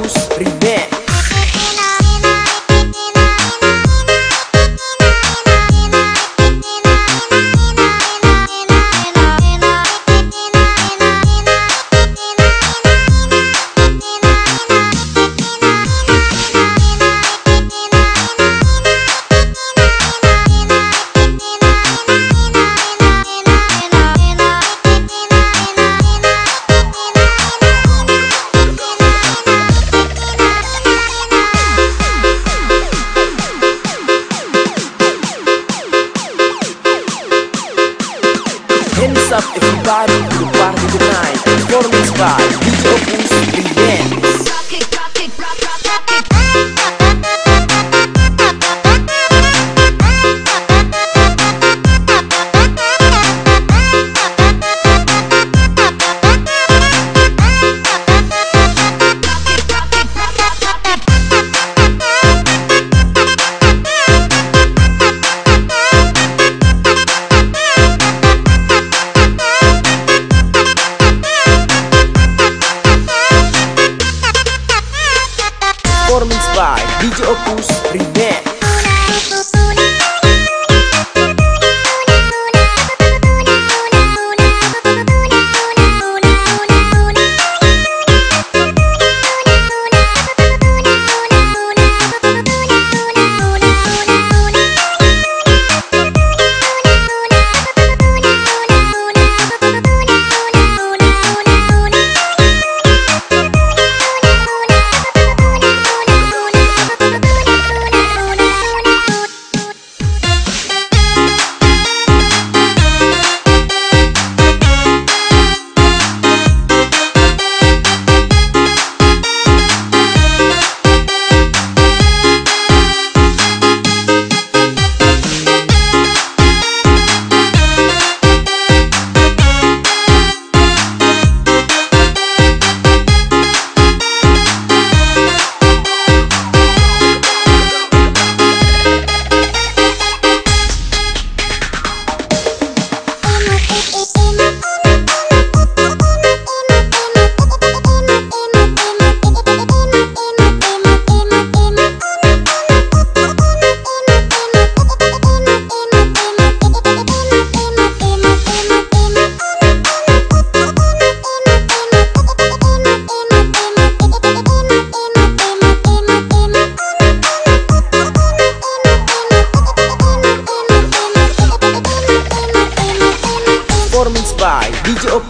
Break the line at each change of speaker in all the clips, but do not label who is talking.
Caos Remix os. Oh.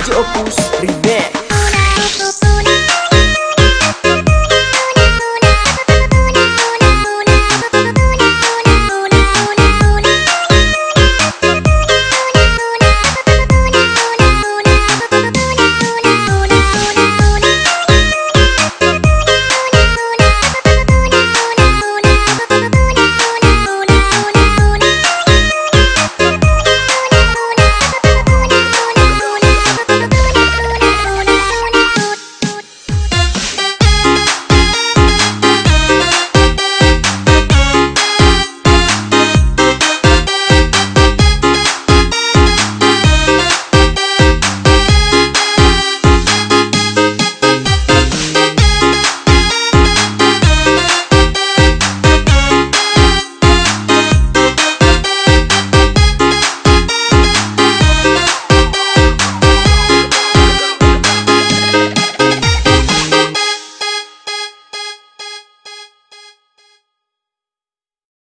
DJ Opus